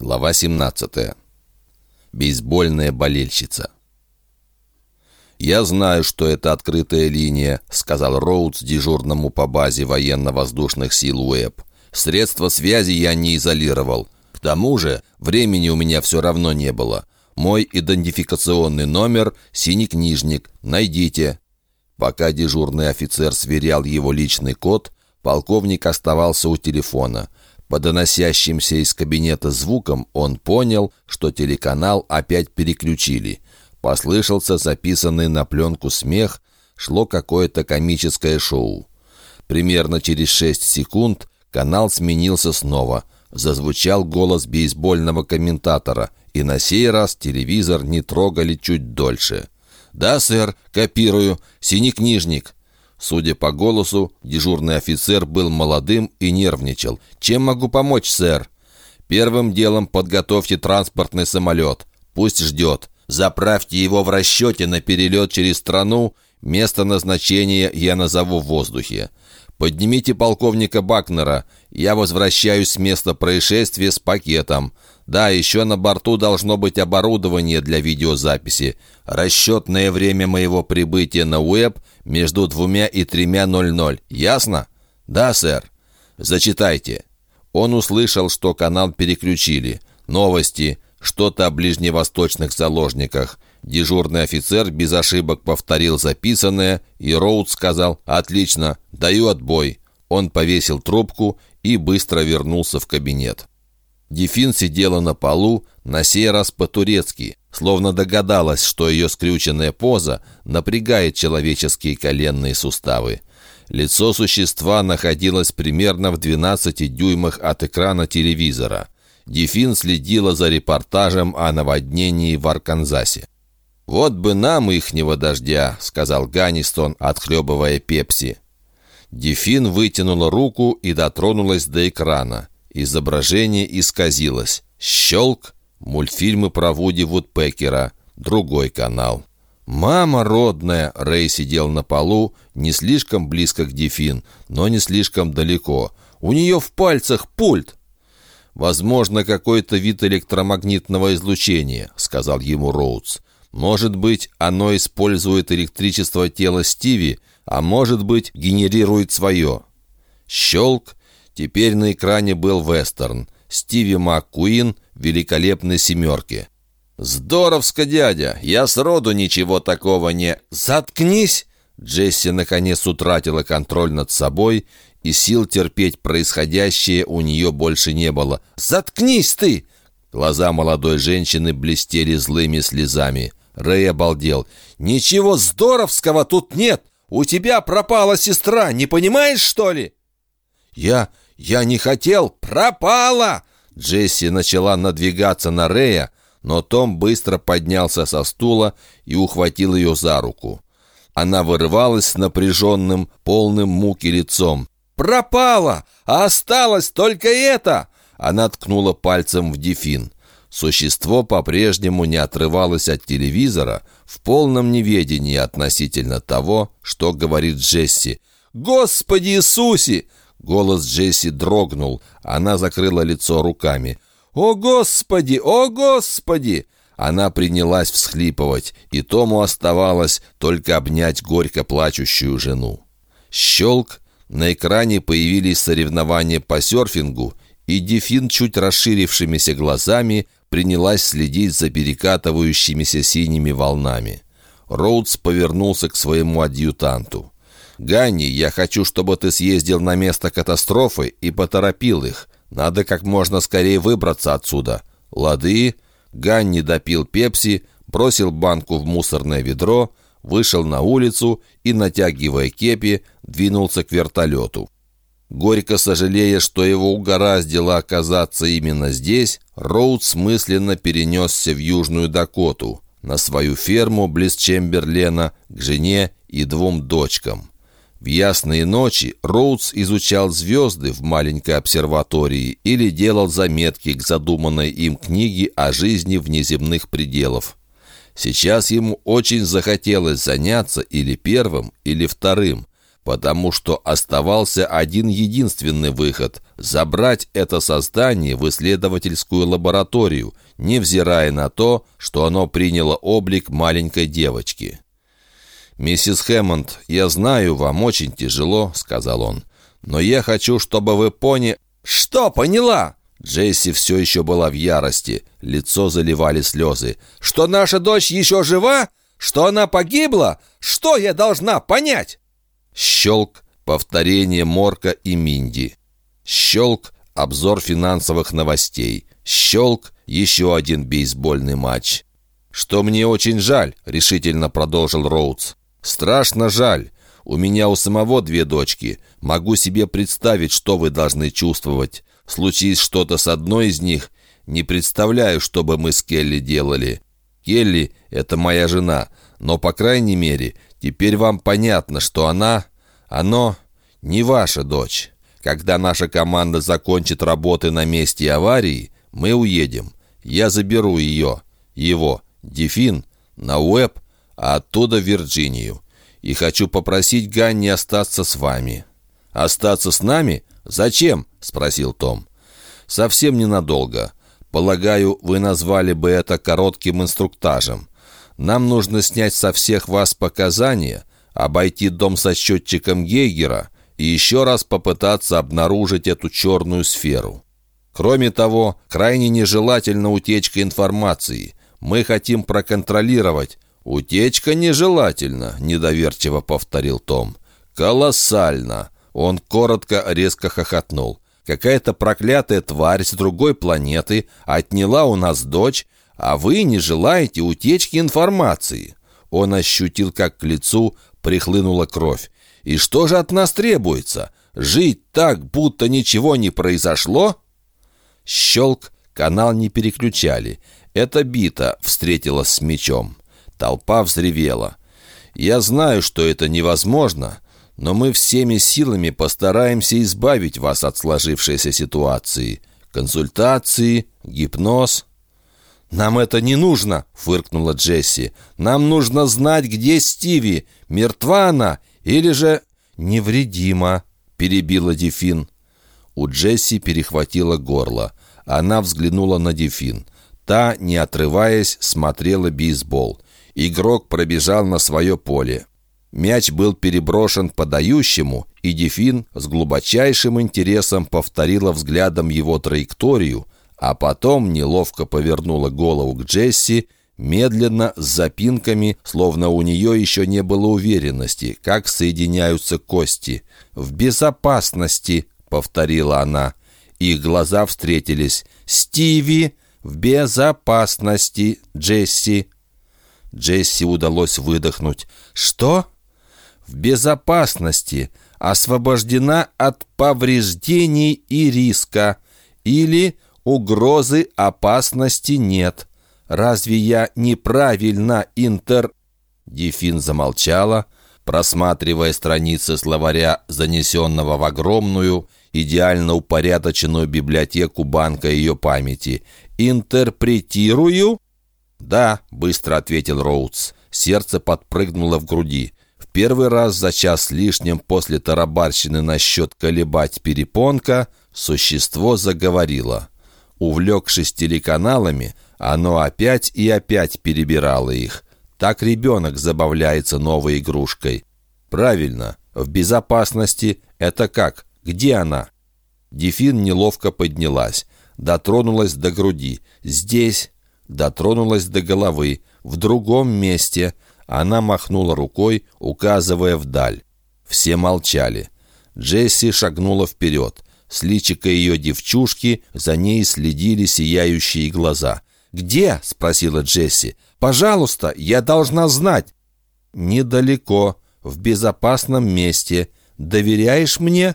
Глава 17. Бейсбольная болельщица. «Я знаю, что это открытая линия», — сказал Роудс дежурному по базе военно-воздушных сил УЭП. «Средства связи я не изолировал. К тому же времени у меня все равно не было. Мой идентификационный номер — синий книжник. Найдите». Пока дежурный офицер сверял его личный код, полковник оставался у телефона — по доносящимся из кабинета звукам он понял, что телеканал опять переключили. Послышался записанный на пленку смех, шло какое-то комическое шоу. Примерно через шесть секунд канал сменился снова. Зазвучал голос бейсбольного комментатора, и на сей раз телевизор не трогали чуть дольше. «Да, сэр, копирую. Синий книжник». Судя по голосу, дежурный офицер был молодым и нервничал. «Чем могу помочь, сэр?» «Первым делом подготовьте транспортный самолет. Пусть ждет. Заправьте его в расчете на перелет через страну. Место назначения я назову в воздухе. Поднимите полковника Бакнера. Я возвращаюсь с места происшествия с пакетом. Да, еще на борту должно быть оборудование для видеозаписи. Расчетное время моего прибытия на Уэб между двумя и тремя ноль ноль. Ясно? Да, сэр. Зачитайте. Он услышал, что канал переключили. Новости. Что-то о ближневосточных заложниках. Дежурный офицер без ошибок повторил записанное, и Роуд сказал «Отлично, даю отбой». Он повесил трубку и быстро вернулся в кабинет. Дефин сидела на полу, на сей раз по-турецки, словно догадалась, что ее скрюченная поза напрягает человеческие коленные суставы. Лицо существа находилось примерно в 12 дюймах от экрана телевизора. Дефин следила за репортажем о наводнении в Арканзасе. «Вот бы нам ихнего дождя», — сказал Ганнистон, отхлебывая пепси. Дефин вытянула руку и дотронулась до экрана. Изображение исказилось. Щелк. Мультфильмы про Вуди Вудпекера. Другой канал. «Мама родная!» Рэй сидел на полу, не слишком близко к Дефин, но не слишком далеко. «У нее в пальцах пульт!» «Возможно, какой-то вид электромагнитного излучения», — сказал ему Роудс. «Может быть, оно использует электричество тела Стиви, а может быть, генерирует свое». Щелк, Теперь на экране был вестерн. Стиви МакКуин великолепной семерки. «Здоровско, дядя! Я сроду ничего такого не...» «Заткнись!» Джесси наконец утратила контроль над собой, и сил терпеть происходящее у нее больше не было. «Заткнись ты!» Глаза молодой женщины блестели злыми слезами. Рэй обалдел. «Ничего здоровского тут нет! У тебя пропала сестра, не понимаешь, что ли?» «Я... «Я не хотел! Пропала!» Джесси начала надвигаться на Рея, но Том быстро поднялся со стула и ухватил ее за руку. Она вырывалась с напряженным, полным муки лицом. «Пропала! А осталось только это!» Она ткнула пальцем в дефин. Существо по-прежнему не отрывалось от телевизора в полном неведении относительно того, что говорит Джесси. «Господи Иисусе! Голос Джесси дрогнул. Она закрыла лицо руками. «О, Господи! О, Господи!» Она принялась всхлипывать, и Тому оставалось только обнять горько плачущую жену. Щелк. На экране появились соревнования по серфингу, и Дефин, чуть расширившимися глазами, принялась следить за перекатывающимися синими волнами. Роудс повернулся к своему адъютанту. «Ганни, я хочу, чтобы ты съездил на место катастрофы и поторопил их. Надо как можно скорее выбраться отсюда». «Лады». Ганни допил пепси, бросил банку в мусорное ведро, вышел на улицу и, натягивая кепи, двинулся к вертолету. Горько сожалея, что его угораздило оказаться именно здесь, Роуд смысленно перенесся в Южную Дакоту, на свою ферму близ Чемберлена, к жене и двум дочкам. В ясные ночи Роудс изучал звезды в маленькой обсерватории или делал заметки к задуманной им книге о жизни внеземных пределов. Сейчас ему очень захотелось заняться или первым, или вторым. потому что оставался один единственный выход — забрать это создание в исследовательскую лабораторию, невзирая на то, что оно приняло облик маленькой девочки. «Миссис Хэммонд, я знаю, вам очень тяжело», — сказал он, «но я хочу, чтобы вы поняли...» «Что поняла?» Джесси все еще была в ярости, лицо заливали слезы. «Что наша дочь еще жива? Что она погибла? Что я должна понять?» Щелк, повторение Морка и Минди. Щелк, обзор финансовых новостей. Щелк, еще один бейсбольный матч. «Что мне очень жаль», — решительно продолжил Роудс. «Страшно жаль. У меня у самого две дочки. Могу себе представить, что вы должны чувствовать. Случись что-то с одной из них, не представляю, что бы мы с Келли делали. Келли — это моя жена, но, по крайней мере, теперь вам понятно, что она... Оно не ваша дочь. Когда наша команда закончит работы на месте аварии, мы уедем. Я заберу ее, его, Дефин, на Уэб, а оттуда Вирджинию. И хочу попросить Ганни остаться с вами». «Остаться с нами? Зачем?» — спросил Том. «Совсем ненадолго. Полагаю, вы назвали бы это коротким инструктажем. Нам нужно снять со всех вас показания, обойти дом со счетчиком Гейгера и еще раз попытаться обнаружить эту черную сферу. Кроме того, крайне нежелательна утечка информации. Мы хотим проконтролировать. «Утечка нежелательна», — недоверчиво повторил Том. «Колоссально!» Он коротко, резко хохотнул. «Какая-то проклятая тварь с другой планеты отняла у нас дочь, а вы не желаете утечки информации». Он ощутил, как к лицу прихлынула кровь. «И что же от нас требуется? Жить так, будто ничего не произошло?» Щелк, канал не переключали. Эта бита встретилась с мечом. Толпа взревела. «Я знаю, что это невозможно, но мы всеми силами постараемся избавить вас от сложившейся ситуации. Консультации, гипноз». «Нам это не нужно», — фыркнула Джесси. «Нам нужно знать, где Стиви. Мертва она или же невредима», — перебила Дефин. У Джесси перехватило горло. Она взглянула на Дефин. Та, не отрываясь, смотрела бейсбол. Игрок пробежал на свое поле. Мяч был переброшен подающему, и Дефин с глубочайшим интересом повторила взглядом его траекторию, а потом неловко повернула голову к Джесси, медленно, с запинками, словно у нее еще не было уверенности, как соединяются кости. «В безопасности», — повторила она. Их глаза встретились. «Стиви! В безопасности, Джесси!» Джесси удалось выдохнуть. «Что?» «В безопасности, освобождена от повреждений и риска. Или угрозы опасности нет. Разве я неправильно интер...» Дефин замолчала, просматривая страницы словаря, занесенного в огромную, идеально упорядоченную библиотеку банка ее памяти. «Интерпретирую?» «Да», — быстро ответил Роудс. Сердце подпрыгнуло в груди. В первый раз за час лишним после тарабарщины насчет колебать перепонка существо заговорило. Увлекшись телеканалами, оно опять и опять перебирало их. Так ребенок забавляется новой игрушкой. Правильно, в безопасности это как? Где она? Дефин неловко поднялась, дотронулась до груди. Здесь, дотронулась до головы. В другом месте она махнула рукой, указывая вдаль. Все молчали. Джесси шагнула вперед. С личика ее девчушки за ней следили сияющие глаза. «Где?» — спросила Джесси. «Пожалуйста, я должна знать». «Недалеко, в безопасном месте. Доверяешь мне?»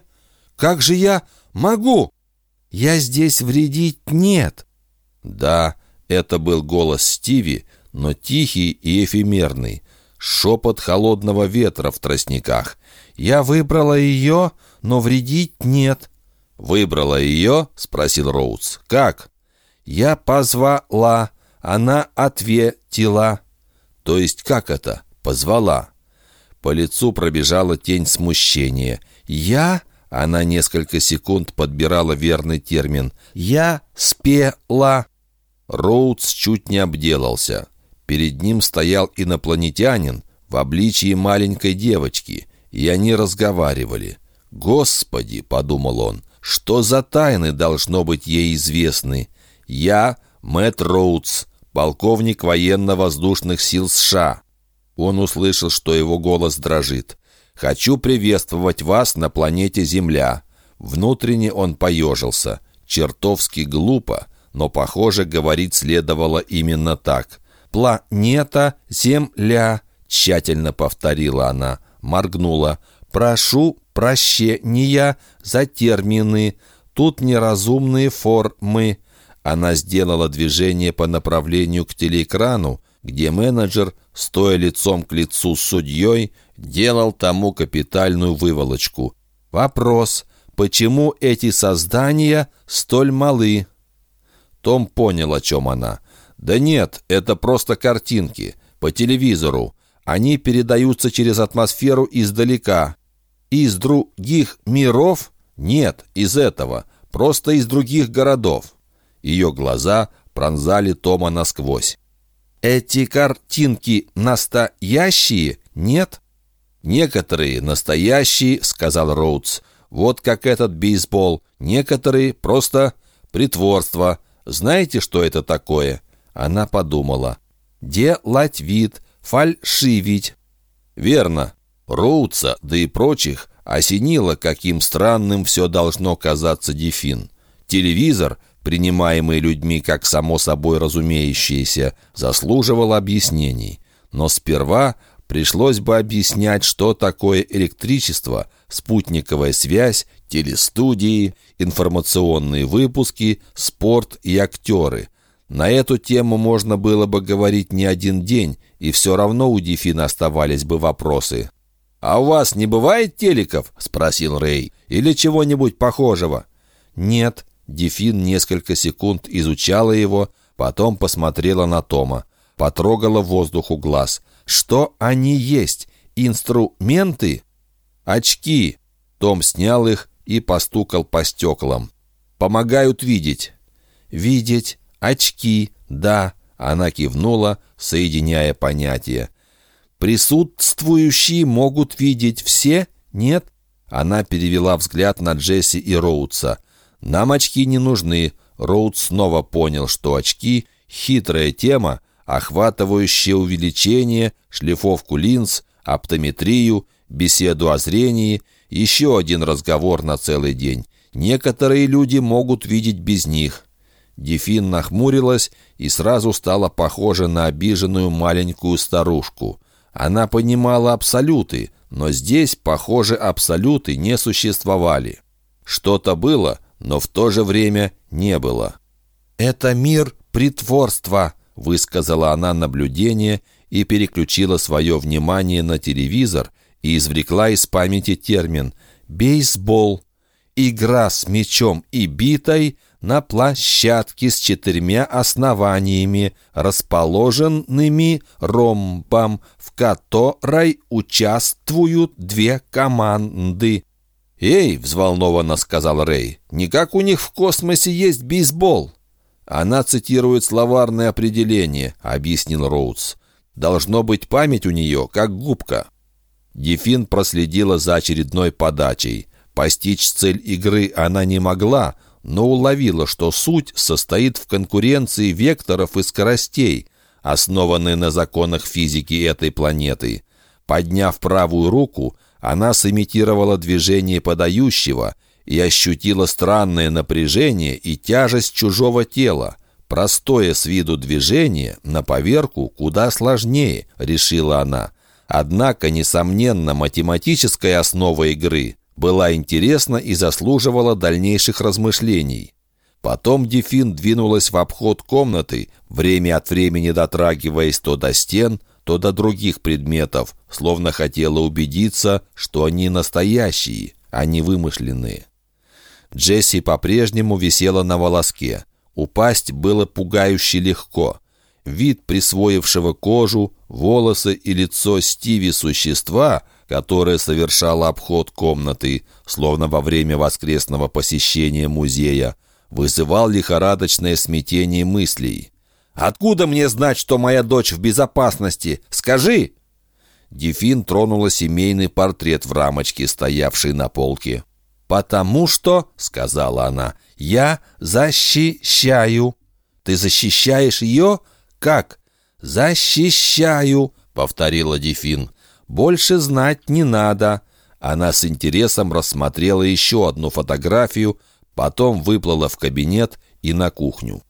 «Как же я могу?» «Я здесь вредить нет». «Да, это был голос Стиви, но тихий и эфемерный. Шепот холодного ветра в тростниках. «Я выбрала ее, но вредить нет». «Выбрала ее?» — спросил Роудс. «Как?» «Я позвала. Она ответила». «То есть как это? Позвала?» По лицу пробежала тень смущения. «Я?» Она несколько секунд подбирала верный термин. «Я спела». Роудс чуть не обделался. Перед ним стоял инопланетянин в обличии маленькой девочки, и они разговаривали. «Господи!» — подумал он. «Что за тайны должно быть ей известны? Я Мэтт Роудс, полковник военно-воздушных сил США. Он услышал, что его голос дрожит. «Хочу приветствовать вас на планете Земля». Внутренне он поежился. Чертовски глупо, но, похоже, говорить следовало именно так. «Планета Земля», — тщательно повторила она, моргнула. «Прошу прощения за термины. Тут неразумные формы». Она сделала движение по направлению к телеэкрану, где менеджер, стоя лицом к лицу с судьей, делал тому капитальную выволочку. Вопрос, почему эти создания столь малы? Том понял, о чем она. «Да нет, это просто картинки. По телевизору. Они передаются через атмосферу издалека. Из других миров? Нет, из этого. Просто из других городов. Ее глаза пронзали Тома насквозь. «Эти картинки настоящие, нет?» «Некоторые настоящие», — сказал Роудс. «Вот как этот бейсбол. Некоторые просто притворство. Знаете, что это такое?» Она подумала. «Делать фальшивить». «Верно. Роудса, да и прочих, осенило, каким странным все должно казаться Дефин. Телевизор — принимаемый людьми как само собой разумеющееся, заслуживал объяснений. Но сперва пришлось бы объяснять, что такое электричество, спутниковая связь, телестудии, информационные выпуски, спорт и актеры. На эту тему можно было бы говорить не один день, и все равно у Дефина оставались бы вопросы. «А у вас не бывает телеков?» — спросил Рэй. «Или чего-нибудь похожего?» «Нет», Дефин несколько секунд изучала его, потом посмотрела на Тома. Потрогала воздух у глаз. «Что они есть? Инструменты?» «Очки!» Том снял их и постукал по стеклам. «Помогают видеть». «Видеть. Очки. Да». Она кивнула, соединяя понятия. «Присутствующие могут видеть все? Нет?» Она перевела взгляд на Джесси и Роудса. Нам очки не нужны. Роуд снова понял, что очки — хитрая тема, охватывающая увеличение, шлифовку линз, оптометрию, беседу о зрении, еще один разговор на целый день. Некоторые люди могут видеть без них. Дефин нахмурилась и сразу стала похожа на обиженную маленькую старушку. Она понимала абсолюты, но здесь, похоже, абсолюты не существовали. Что-то было, но в то же время не было. «Это мир притворства», — высказала она наблюдение и переключила свое внимание на телевизор и извлекла из памяти термин «бейсбол». Игра с мячом и битой на площадке с четырьмя основаниями, расположенными ромбом, в которой участвуют две команды. «Эй!» — взволнованно сказал Рэй. «Не как у них в космосе есть бейсбол!» «Она цитирует словарное определение», — объяснил Роудс. «Должно быть память у нее, как губка». Дефин проследила за очередной подачей. Постичь цель игры она не могла, но уловила, что суть состоит в конкуренции векторов и скоростей, основанной на законах физики этой планеты. Подняв правую руку, она сымитировала движение подающего и ощутила странное напряжение и тяжесть чужого тела. Простое с виду движение, на поверку, куда сложнее, решила она. Однако, несомненно, математическая основа игры была интересна и заслуживала дальнейших размышлений. Потом Дефин двинулась в обход комнаты, время от времени дотрагиваясь то до стен, то до других предметов, словно хотела убедиться, что они настоящие, а не вымышленные. Джесси по-прежнему висела на волоске. Упасть было пугающе легко. Вид присвоившего кожу, волосы и лицо Стиви существа, которое совершало обход комнаты, словно во время воскресного посещения музея, вызывал лихорадочное смятение мыслей. «Откуда мне знать, что моя дочь в безопасности? Скажи!» Дефин тронула семейный портрет в рамочке, стоявший на полке. «Потому что, — сказала она, — я защищаю». «Ты защищаешь ее? Как?» «Защищаю», — повторила Дефин. «Больше знать не надо». Она с интересом рассмотрела еще одну фотографию, потом выплыла в кабинет и на кухню.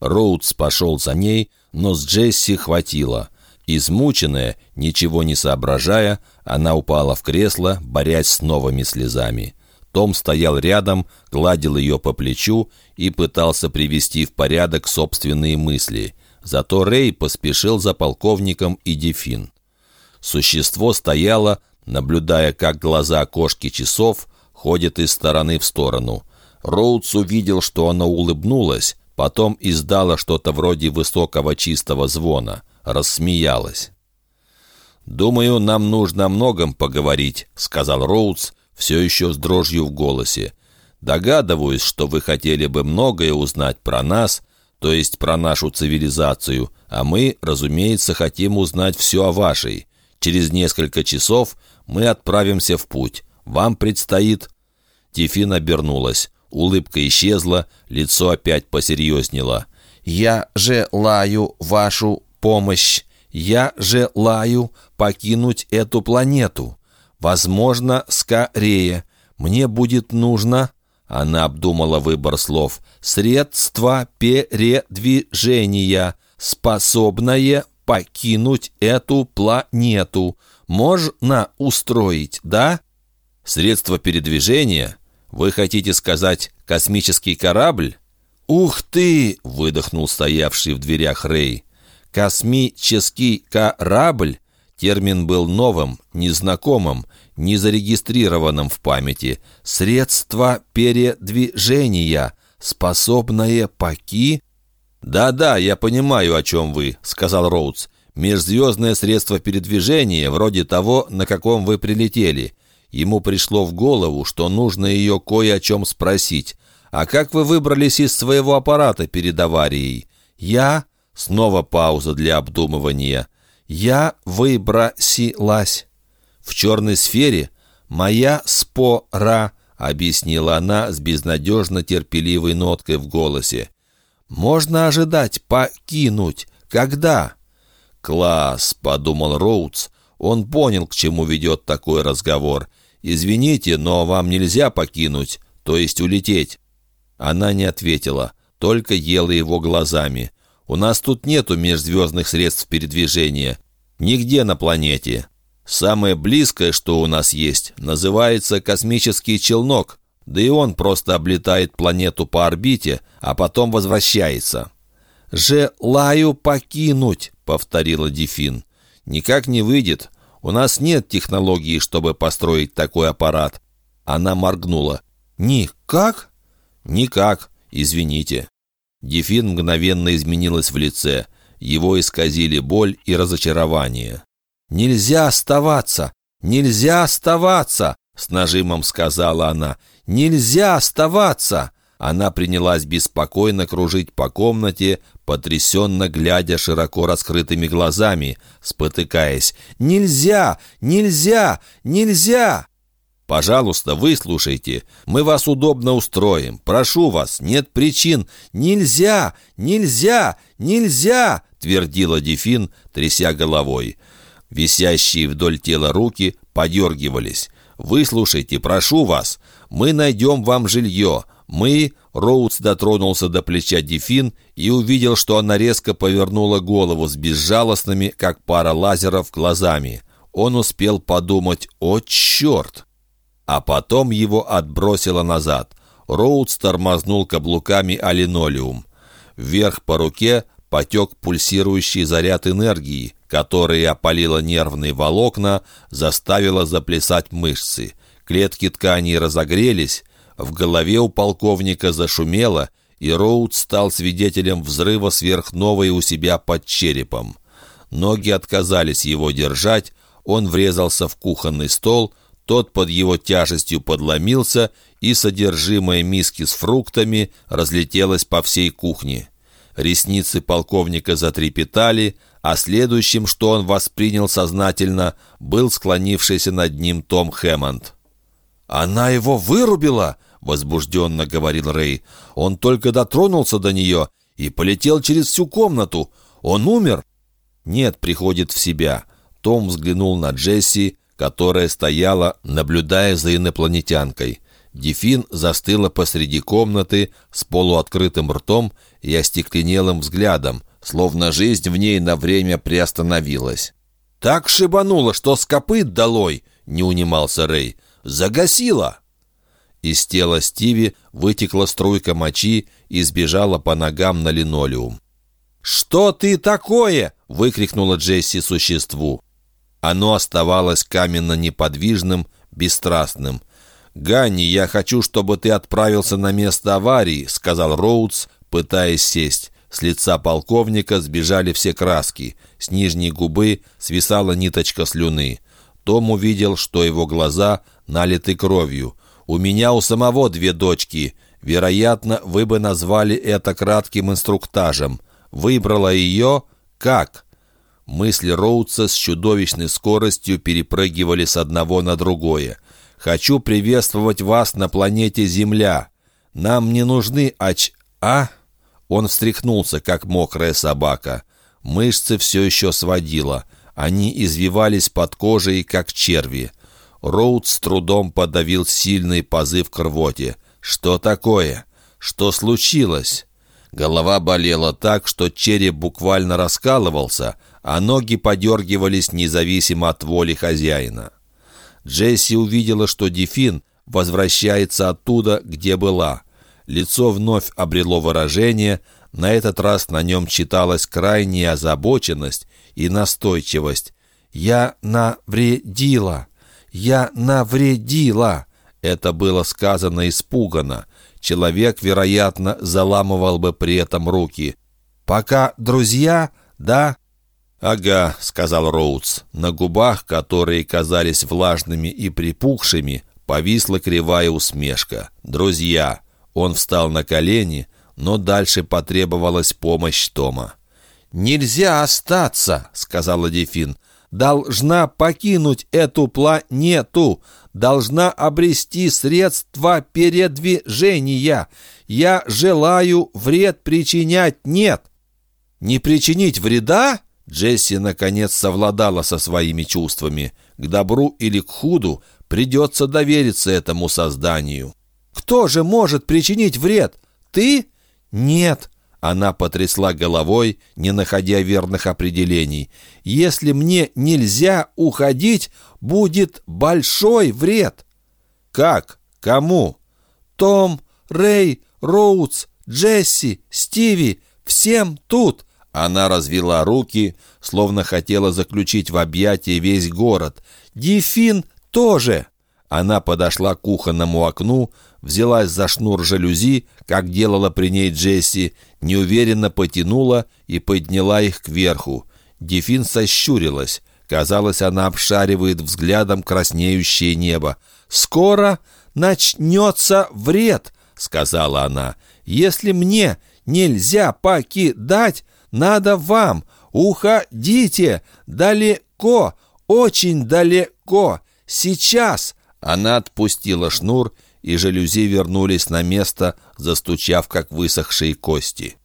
Роудс пошел за ней, но с Джесси хватило. Измученная, ничего не соображая, она упала в кресло, борясь с новыми слезами. Том стоял рядом, гладил ее по плечу и пытался привести в порядок собственные мысли. Зато Рэй поспешил за полковником и Дефин. Существо стояло, наблюдая, как глаза кошки часов ходят из стороны в сторону. Роудс увидел, что она улыбнулась, потом издала что-то вроде высокого чистого звона, рассмеялась. «Думаю, нам нужно о многом поговорить», — сказал Роудс, все еще с дрожью в голосе. «Догадываюсь, что вы хотели бы многое узнать про нас, то есть про нашу цивилизацию, а мы, разумеется, хотим узнать все о вашей. Через несколько часов мы отправимся в путь. Вам предстоит...» Тифин обернулась. Улыбка исчезла, лицо опять посерьезнело. «Я желаю вашу помощь. Я желаю покинуть эту планету. Возможно, скорее. Мне будет нужно...» Она обдумала выбор слов. «Средство передвижения, способное покинуть эту планету. Можно устроить, да?» «Средство передвижения? Вы хотите сказать космический корабль?» «Ух ты!» — выдохнул стоявший в дверях Рэй. «Космический корабль?» Термин был новым, незнакомым, незарегистрированным в памяти. «Средство передвижения, способное поки...» «Да-да, я понимаю, о чем вы», — сказал Роудс. «Межзвездное средство передвижения, вроде того, на каком вы прилетели. Ему пришло в голову, что нужно ее кое о чем спросить. А как вы выбрались из своего аппарата перед аварией?» «Я...» — снова пауза для обдумывания. «Я выбросилась». «В черной сфере моя спора», — объяснила она с безнадежно терпеливой ноткой в голосе. «Можно ожидать покинуть. Когда?» «Класс», — подумал Роудс. Он понял, к чему ведет такой разговор. «Извините, но вам нельзя покинуть, то есть улететь». Она не ответила, только ела его глазами. «У нас тут нету межзвездных средств передвижения. Нигде на планете. Самое близкое, что у нас есть, называется космический челнок. Да и он просто облетает планету по орбите, а потом возвращается». «Желаю покинуть», — повторила Дефин. «Никак не выйдет. У нас нет технологии, чтобы построить такой аппарат». Она моргнула. «Никак?» «Никак. Извините». Дефин мгновенно изменилась в лице. Его исказили боль и разочарование. «Нельзя оставаться! Нельзя оставаться!» С нажимом сказала она. «Нельзя оставаться!» Она принялась беспокойно кружить по комнате, потрясенно глядя широко раскрытыми глазами, спотыкаясь. «Нельзя! Нельзя! Нельзя!» «Пожалуйста, выслушайте. Мы вас удобно устроим. Прошу вас, нет причин. Нельзя! Нельзя! Нельзя!» — твердила Дефин, тряся головой. Висящие вдоль тела руки подергивались. «Выслушайте, прошу вас. Мы найдем вам жилье. Мы...» Роудс дотронулся до плеча Дефин и увидел, что она резко повернула голову с безжалостными, как пара лазеров, глазами. Он успел подумать «О, черт!» а потом его отбросило назад. Роудс тормознул каблуками о. Вверх по руке потек пульсирующий заряд энергии, который опалила нервные волокна, заставила заплясать мышцы. Клетки тканей разогрелись, в голове у полковника зашумело, и Роуд стал свидетелем взрыва сверхновой у себя под черепом. Ноги отказались его держать, он врезался в кухонный стол, тот под его тяжестью подломился, и содержимое миски с фруктами разлетелось по всей кухне. Ресницы полковника затрепетали, а следующим, что он воспринял сознательно, был склонившийся над ним Том Хэммонд. «Она его вырубила!» — возбужденно говорил Рэй. «Он только дотронулся до нее и полетел через всю комнату. Он умер?» «Нет, приходит в себя». Том взглянул на Джесси, которая стояла, наблюдая за инопланетянкой. Дефин застыла посреди комнаты с полуоткрытым ртом и остекленелым взглядом, словно жизнь в ней на время приостановилась. «Так шибануло, что с копыт долой!» — не унимался Рэй. «Загасила!» Из тела Стиви вытекла струйка мочи и сбежала по ногам на линолеум. «Что ты такое?» — выкрикнула Джесси существу. Оно оставалось каменно неподвижным, бесстрастным. «Ганни, я хочу, чтобы ты отправился на место аварии», — сказал Роудс, пытаясь сесть. С лица полковника сбежали все краски. С нижней губы свисала ниточка слюны. Том увидел, что его глаза налиты кровью. «У меня у самого две дочки. Вероятно, вы бы назвали это кратким инструктажем. Выбрала ее? Как?» Мысли Роудса с чудовищной скоростью перепрыгивали с одного на другое. «Хочу приветствовать вас на планете Земля. Нам не нужны оч... А?» Он встряхнулся, как мокрая собака. Мышцы все еще сводило. Они извивались под кожей, как черви. Роуд с трудом подавил сильный позыв к рвоте. «Что такое? Что случилось?» Голова болела так, что череп буквально раскалывался, а ноги подергивались независимо от воли хозяина. Джесси увидела, что Дефин возвращается оттуда, где была. Лицо вновь обрело выражение, на этот раз на нем читалась крайняя озабоченность и настойчивость. «Я навредила! Я навредила!» Это было сказано испуганно. Человек, вероятно, заламывал бы при этом руки. «Пока друзья, да?» «Ага», — сказал Роудс. На губах, которые казались влажными и припухшими, повисла кривая усмешка. «Друзья». Он встал на колени, но дальше потребовалась помощь Тома. «Нельзя остаться», — сказала Дефин. «Должна покинуть эту планету должна обрести средства передвижения. Я желаю вред причинять нет». «Не причинить вреда?» Джесси наконец совладала со своими чувствами. К добру или к худу придется довериться этому созданию. «Кто же может причинить вред? Ты?» «Нет». Она потрясла головой, не находя верных определений. «Если мне нельзя уходить, будет большой вред». «Как? Кому?» «Том, Рэй, Роудс, Джесси, Стиви, всем тут!» Она развела руки, словно хотела заключить в объятия весь город. «Дефин тоже!» Она подошла к кухонному окну, взялась за шнур жалюзи, как делала при ней Джесси, неуверенно потянула и подняла их кверху. Дефин сощурилась. Казалось, она обшаривает взглядом краснеющее небо. «Скоро начнется вред», — сказала она. «Если мне нельзя покидать, надо вам. Уходите далеко, очень далеко. Сейчас». Она отпустила шнур, и жалюзи вернулись на место, застучав, как высохшие кости.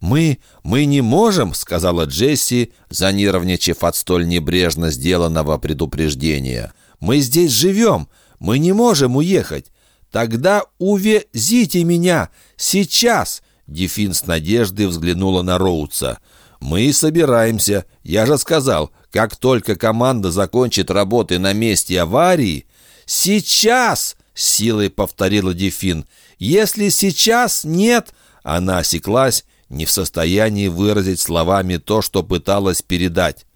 «Мы... мы не можем», — сказала Джесси, занервничав от столь небрежно сделанного предупреждения. «Мы здесь живем. Мы не можем уехать. Тогда увезите меня. Сейчас!» Дефин с надеждой взглянула на Роудса. «Мы собираемся. Я же сказал, как только команда закончит работы на месте аварии...» «Сейчас!» — силой повторила Дефин. «Если сейчас нет...» Она осеклась не в состоянии выразить словами то, что пыталась передать.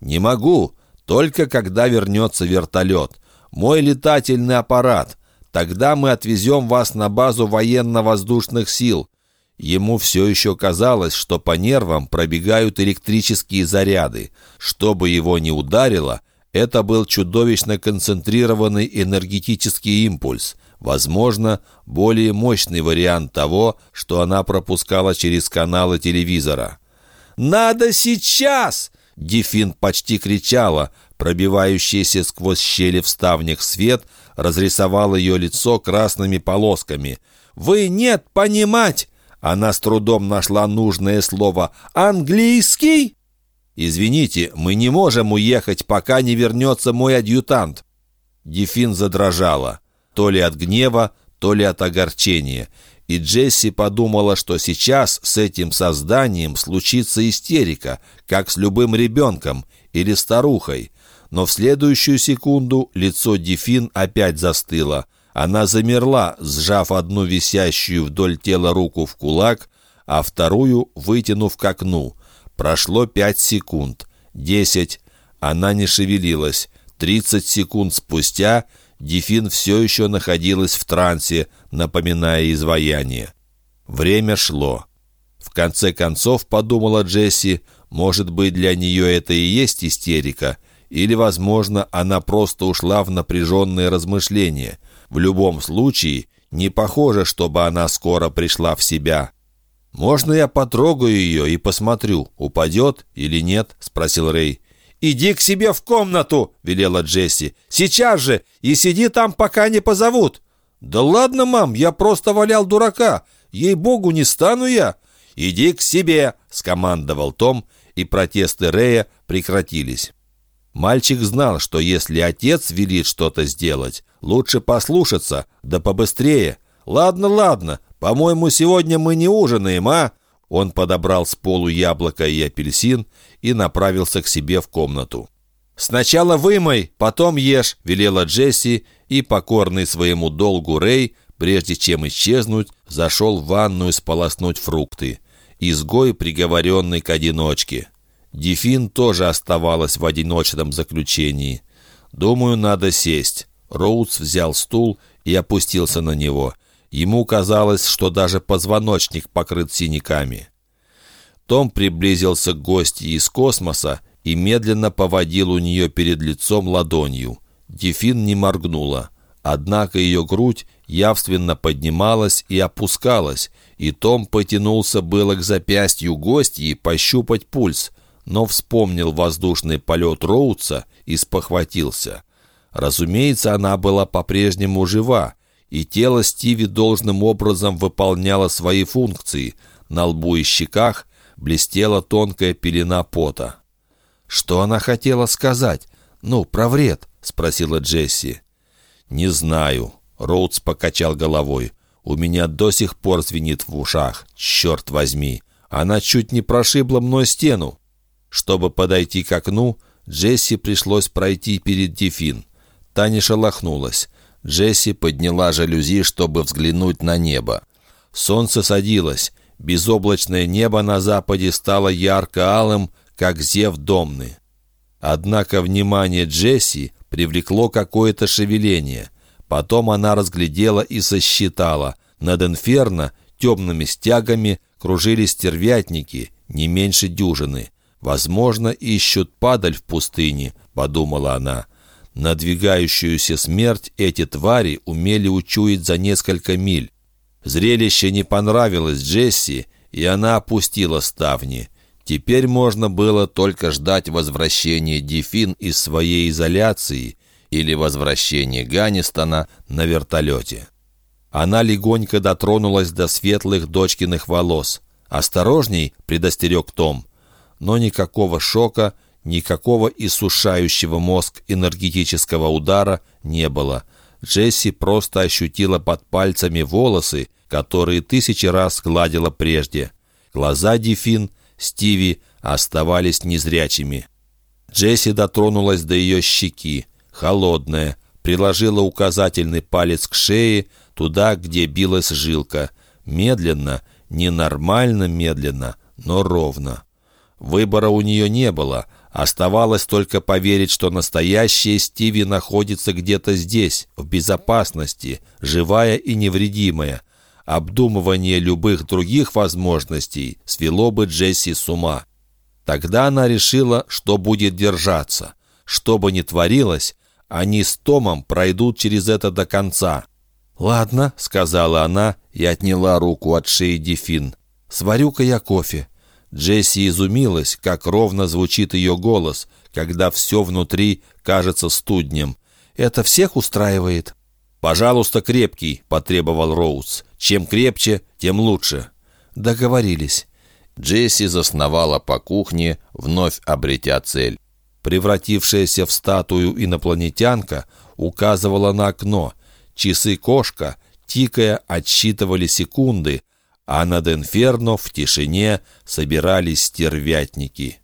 «Не могу, только когда вернется вертолет. Мой летательный аппарат. Тогда мы отвезем вас на базу военно-воздушных сил. Ему все еще казалось, что по нервам пробегают электрические заряды. Чтобы его не ударило, это был чудовищно концентрированный энергетический импульс. Возможно, более мощный вариант того, что она пропускала через каналы телевизора. «Надо сейчас!» — Дефин почти кричала. Пробивающийся сквозь щели в ставнях свет разрисовал ее лицо красными полосками. «Вы нет понимать!» Она с трудом нашла нужное слово «английский». «Извините, мы не можем уехать, пока не вернется мой адъютант». Дефин задрожала, то ли от гнева, то ли от огорчения. И Джесси подумала, что сейчас с этим созданием случится истерика, как с любым ребенком или старухой. Но в следующую секунду лицо Дефин опять застыло. Она замерла, сжав одну висящую вдоль тела руку в кулак, а вторую вытянув к окну. Прошло пять секунд. Десять. Она не шевелилась. Тридцать секунд спустя Дефин все еще находилась в трансе, напоминая изваяние. Время шло. В конце концов, подумала Джесси, может быть, для нее это и есть истерика, или, возможно, она просто ушла в напряженные размышления. В любом случае, не похоже, чтобы она скоро пришла в себя. «Можно я потрогаю ее и посмотрю, упадет или нет?» — спросил Рэй. «Иди к себе в комнату!» — велела Джесси. «Сейчас же! И сиди там, пока не позовут!» «Да ладно, мам, я просто валял дурака! Ей-богу, не стану я!» «Иди к себе!» — скомандовал Том, и протесты Рэя прекратились. Мальчик знал, что если отец велит что-то сделать, лучше послушаться, да побыстрее. «Ладно, ладно, по-моему, сегодня мы не ужинаем, а?» Он подобрал с полу яблоко и апельсин и направился к себе в комнату. «Сначала вымой, потом ешь», — велела Джесси, и, покорный своему долгу Рэй, прежде чем исчезнуть, зашел в ванную сполоснуть фрукты. Изгой, приговоренный к одиночке. Дефин тоже оставалась в одиночном заключении. «Думаю, надо сесть». Роудс взял стул и опустился на него — Ему казалось, что даже позвоночник покрыт синяками. Том приблизился к гости из космоса и медленно поводил у нее перед лицом ладонью. Дефин не моргнула. Однако ее грудь явственно поднималась и опускалась, и Том потянулся было к запястью гостьи пощупать пульс, но вспомнил воздушный полет Роудса и спохватился. Разумеется, она была по-прежнему жива, и тело Стиви должным образом выполняло свои функции. На лбу и щеках блестела тонкая пелена пота. «Что она хотела сказать? Ну, про вред?» — спросила Джесси. «Не знаю». Роудс покачал головой. «У меня до сих пор звенит в ушах. Черт возьми! Она чуть не прошибла мной стену». Чтобы подойти к окну, Джесси пришлось пройти перед Дефин. Та не шелохнулась. Джесси подняла жалюзи, чтобы взглянуть на небо. Солнце садилось. Безоблачное небо на западе стало ярко-алым, как зев домны. Однако внимание Джесси привлекло какое-то шевеление. Потом она разглядела и сосчитала. Над инферно темными стягами кружили стервятники, не меньше дюжины. «Возможно, ищут падаль в пустыне», — подумала она. Надвигающуюся смерть эти твари умели учуять за несколько миль. Зрелище не понравилось Джесси, и она опустила ставни. Теперь можно было только ждать возвращения Дефин из своей изоляции или возвращения Ганнистона на вертолете. Она легонько дотронулась до светлых дочкиных волос. «Осторожней!» — предостерег Том. Но никакого шока — Никакого иссушающего мозг энергетического удара не было. Джесси просто ощутила под пальцами волосы, которые тысячи раз гладила прежде. Глаза Дефин, Стиви оставались незрячими. Джесси дотронулась до ее щеки, холодная, приложила указательный палец к шее, туда, где билась жилка. Медленно, ненормально медленно, но ровно. Выбора у нее не было. Оставалось только поверить, что настоящая Стиви находится где-то здесь, в безопасности, живая и невредимая. Обдумывание любых других возможностей свело бы Джесси с ума. Тогда она решила, что будет держаться. Что бы ни творилось, они с Томом пройдут через это до конца. «Ладно», — сказала она и отняла руку от шеи Дефин. «Сварю-ка я кофе». Джесси изумилась, как ровно звучит ее голос, когда все внутри кажется студнем. «Это всех устраивает?» «Пожалуйста, крепкий», — потребовал Роуз. «Чем крепче, тем лучше». Договорились. Джесси засновала по кухне, вновь обретя цель. Превратившаяся в статую инопланетянка указывала на окно. Часы-кошка, тикая, отсчитывали секунды, а над Инферно в тишине собирались стервятники.